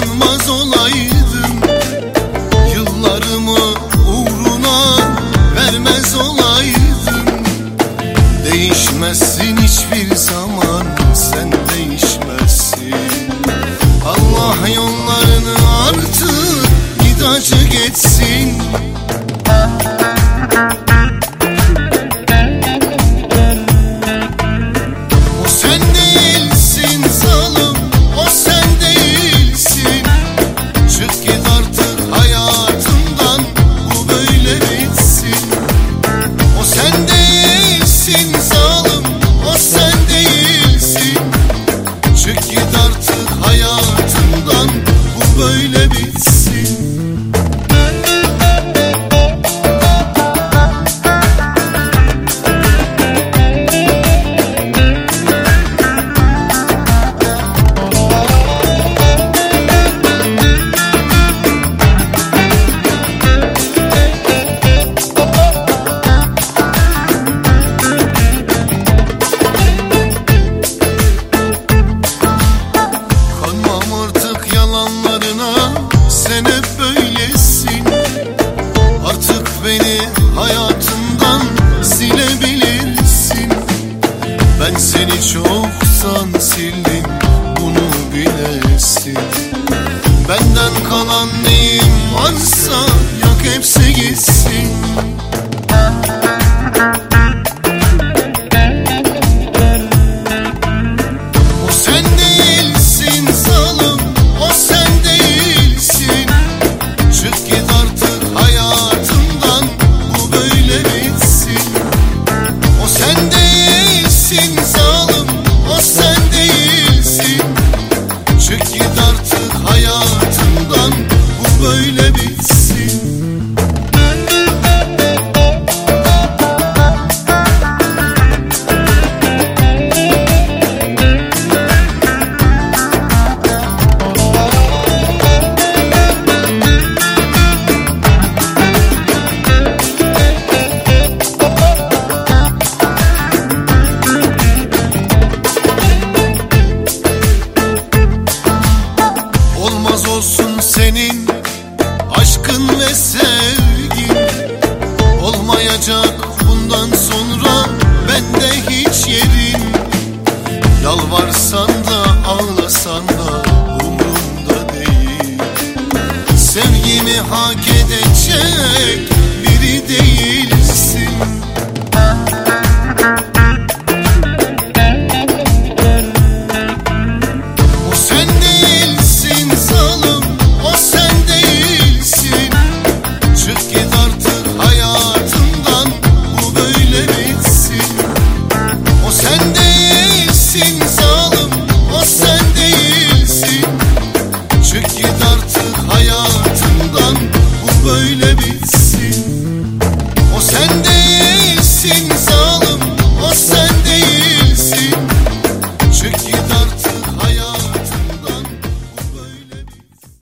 utanmaz olaydım Yıllarımı uğruna vermez olaydım. Değişmezsin hiçbir zaman sen değişmezsin. Allah yollarını artık gidacı geçsin çoksan sildim bunu bilesin Benden kalan neyim varsa olacak bundan sonra? Ben de hiç yerim. Yalvarsan da ağlasan da umurumda değil. Sevgimi hak edecek biri değil.